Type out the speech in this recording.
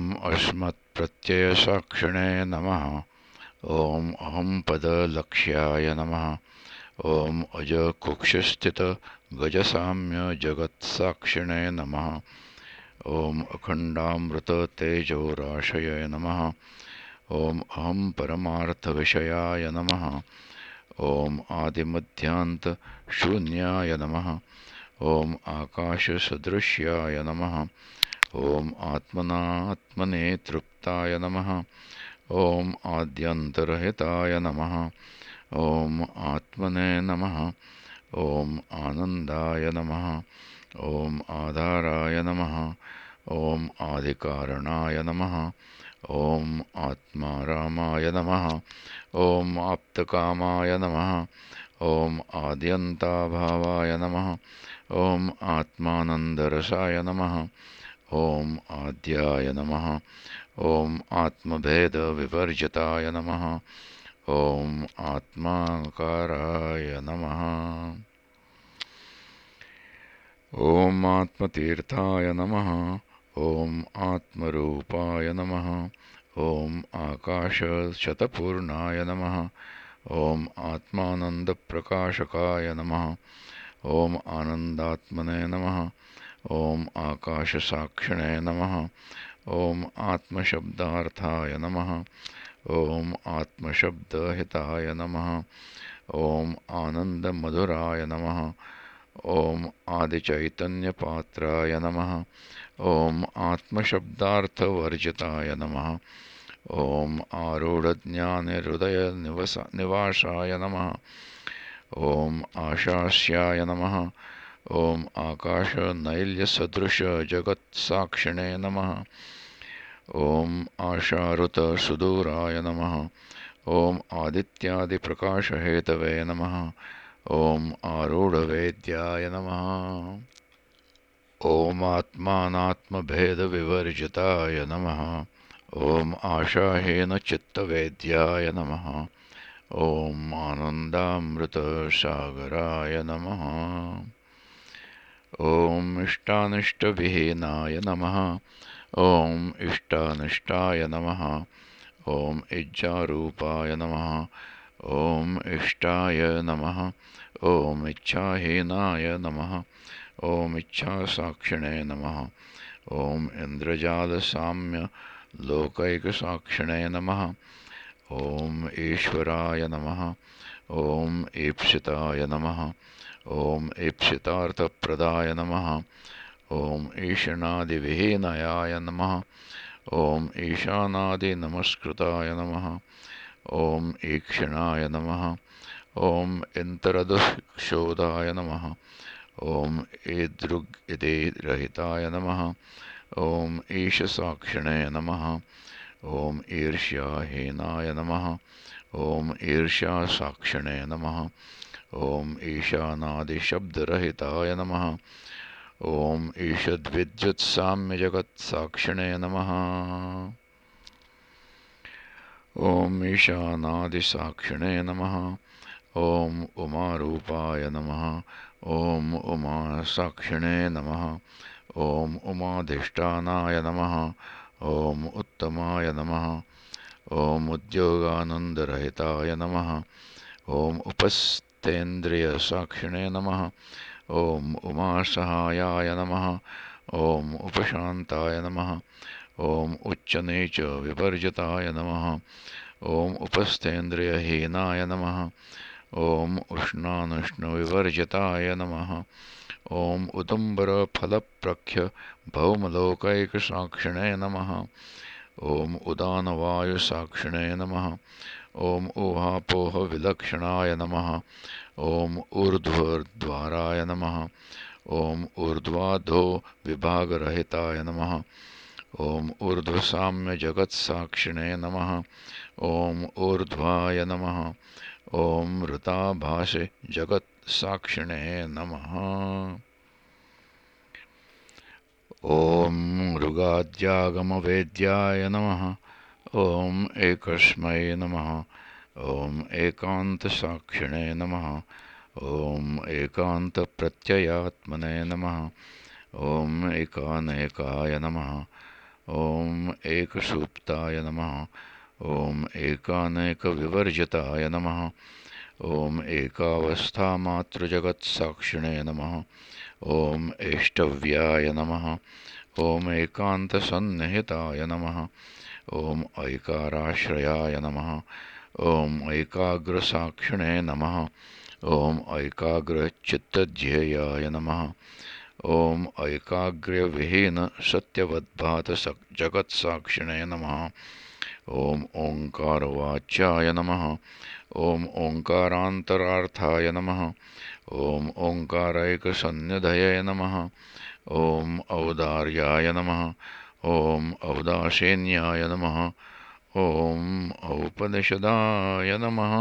ॐ अस्मत्प्रत्ययसाक्षिणे नमः। ॐ अहं पदलक्ष्याय नमः। ॐ अजकुक्षिस्थितगजसाम्यजगत्साक्षिणे नमः। ॐ अखण्डामृततेजोराशय नमः। ॐ अहं परमार्थविषयाय नमः। ॐ आदिमध्यान्तशून्याय नमः। ॐ आकाशसदृश्याय नमः। ॐ आत्मनात्मने तृप्ताय नमः। ॐ आद्यन्तरहिताय नमः। ॐ आत्मने नमः। ॐ आनन्दाय नमः। ॐ आधाराय नमः। ॐ आदिकारणाय नमः। ॐ आत्मारामाय नमः। ॐ आप्तकामाय नमः। ॐ आद्यन्ताभावाय नमः। ॐ आत्मानन्दरसाय नमः ॐ आद्याय नमः। ॐ आत्मभेदविवर्जिताय नमः। ॐ आत्माकाराय नमः। ॐ आत्मतीर्थाय नमः। ॐ आत्मरूपाय नमः। ॐ आकाशशतपूर्णाय नमः। ॐ आत्मानन्दप्रकाशकाय नमः। ॐ आनन्दात्मने नमः ॐ आकाशसाक्षिणे नमः। ॐ आत्मशब्दार्थाय नमः। ॐ आत्मशब्दहिताय नमः। ॐ आनन्दमधुराय नमः। ॐ आदिचैतन्यपात्राय नमः। ॐ आत्मशब्दार्थवर्जिताय नमः। ॐ आरूढज्ञानहृदयनिवस निवासाय नमः। ॐ आशास्याय नमः ॐ आकाशनैल्यसदृशजगत्साक्षिणे नमः। ॐ आशारुतसुदूराय नमः। ॐ आदित्यादिप्रकाशहेतवे नमः। ॐ आरूढवेद्याय नमः। ॐ आत्मानात्मभेदविवर्जिताय नमः। ॐ आशाहीनचित्तवेद्याय नमः। ॐ आनन्दामृतसागराय नमः ॐ इष्टानिष्टविहीनाय नमः। ॐ इष्टानिष्टाय नमः। ॐ इज्जारूपाय नमः। ॐ इष्टाय नमः। ॐ इच्छाहीनाय नमः। ॐ इच्छासाक्षिणे नमः। ॐ इन्द्रजालसाम्य लोकैकसाक्षिणे नमः। ॐ ईश्वराय नमः। ॐ ईप्सिताय नमः ॐ ईप्सितार्थप्रदाय नमः। ॐ ईशनादिविहीनयाय नमः। ॐ ईशानादिनमस्कृताय नमः। ॐ ईक्षणाय नमः। ॐ इन्तरदुःक्षोधाय नमः। ॐ ईदृग् इति रहिताय नमः। ॐ ईशसाक्षिणे नमः। ॐ ईर्ष्याहीनाय नमः। ॐ ईर्ष्यासाक्षिणे नमः ॐ ईशानादिशब्दरहिताय नमः। ॐ ईषद्विद्युत्साम्यजगत्साक्षिणे नमः। ॐ ईशानादिसाक्षिणे नमः। ॐ उमारूपाय नमः। ॐ उमासाक्षिणे नमः। ॐ उमाधिष्ठानाय नमः। ॐ उत्तमाय नमः। ॐ उद्योगानन्दरहिताय नमः। ॐ उपस् तेन्द्रियसाक्षिणे नमः। ॐ उमासहायाय नमः। ॐ उपशान्ताय नमः। ॐ उच्चनीचविवर्जिताय नमः। ॐ उपस्थेन्द्रियहीनाय नमः। ॐ उष्णानुष्णविवर्जिताय नमः। ॐ उदुम्बरफलप्रख्य भौमलोकैकसाक्षिणे नमः। ॐ उदानवायुसाक्षिणे नमः। ॐ ऊहापोहविलक्षणाय नमः। ॐ ऊर्ध्वद्वाराय नमः। ॐ ऊर्ध्वाधो विभागरहिताय नमः। ॐ ऊर्ध्वसाम्यजगत्साक्षिणे नमः। ॐ ऊर्ध्वाय नमः। ॐ ऋताभाषे जगत्साक्षिणे नमः। ॐ मृगाद्यागमवेद्याय नमः। ॐ एकस्मै नमः। ॐ एकान्तसाक्षिणे नमः। ॐ एकान्तप्रत्ययात्मने नमः। ॐ एकानेकाय नमः। ॐ एकसूप्ताय नमः। ॐ एकानेकविवर्जिताय नमः। ॐ एकावस्थामातृजगत्साक्षिणे नमः। ॐ एष्टव्याय नमः। ॐ एकान्तसन्निहिताय नमः। ॐ ऐकाराश्रयाय नमः। ॐ ऐकाग्रसाक्षिणे नमः। ॐ ऐकाग्रचित्तध्येयाय नमः। ॐ ऐकाग्र्यविहीनसत्यवद्भात जगत्साक्षिणे नमः। ॐ ओङ्कारवाच्याय नमः। ॐ ओङ्कारान्तरार्थाय नमः। ॐ ओङ्कारैकसन्निधये नमः। ॐ औदार्याय नमः ॐ औदासीन्याय नमः। ॐ औपनिषदाय नमः